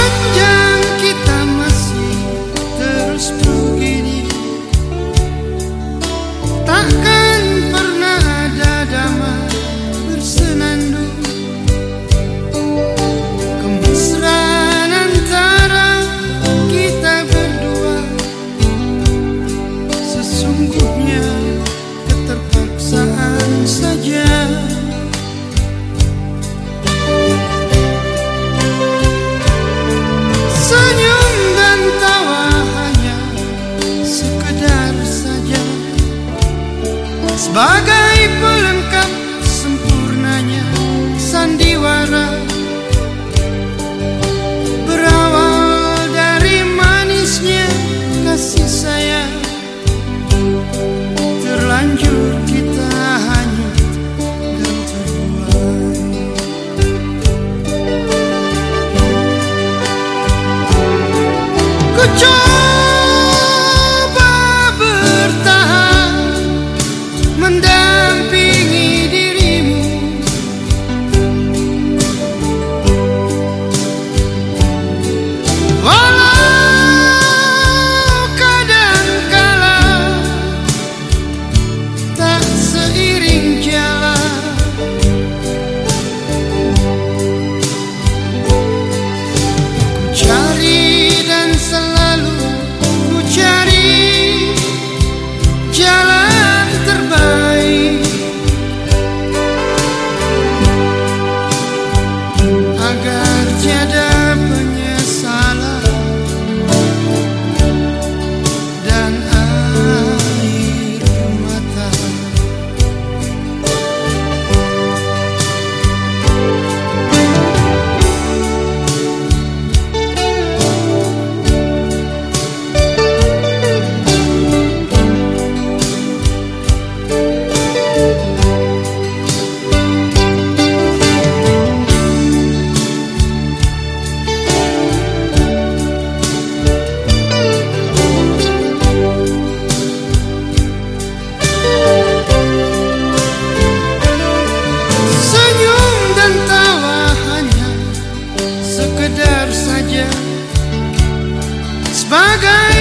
Sepanjang kita masih terus begini Takkan pelengkap sempurnanya sandiwara. Berawal dari manisnya kasih sayang. Terlanjur kita hanyut dan terbuang Ku coba devagar.